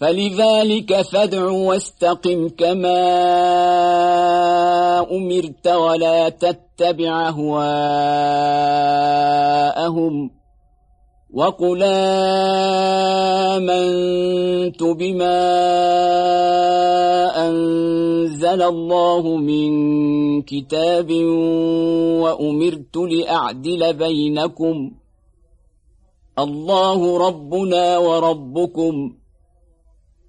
فلذلك فادع واستقم كما أمرت ولا تتبع أهواءهم وقل آمنت بما أنزل الله من كتاب وأمرت لأعدل بينكم الله ربنا وربكم